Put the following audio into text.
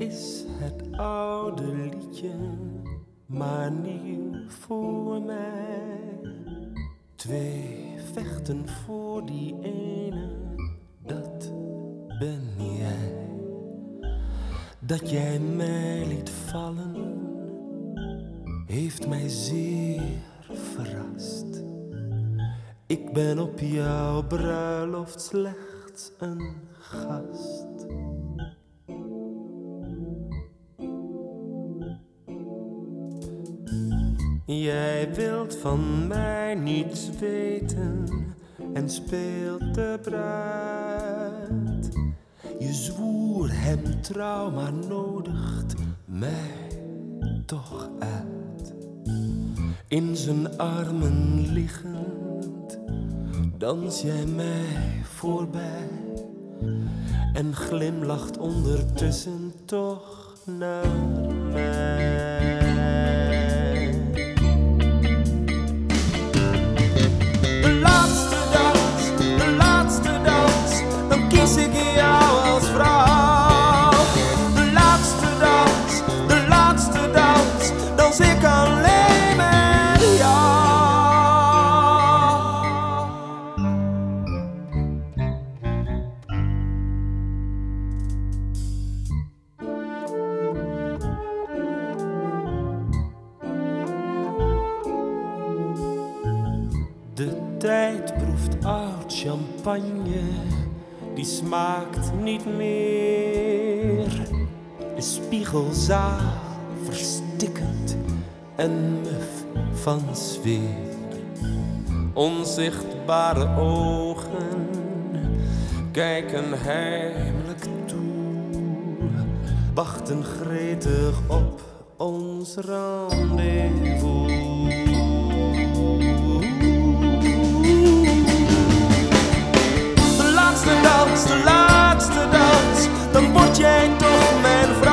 is het oude liedje maar nieuw voor mij. Twee vechten voor die ene, dat ben jij. Dat jij mij liet vallen, heeft mij zeer verrast. Ik ben op jouw bruiloft slechts een gast. Jij wilt van mij niets weten en speelt de bruid. Je zwoer hem trouw, maar nodigt mij toch uit. In zijn armen liggend dans jij mij voorbij en glimlacht ondertussen toch naar mij. Dans ik alleen met jou. De tijd proeft oud champagne, die smaakt niet meer. De spiegelzaal verstikkend en muf van sfeer. Onzichtbare ogen kijken heimelijk toe, wachten gretig op ons rendezvous. De laatste dans, de laatste dans, dan word jij toch mijn vrouw.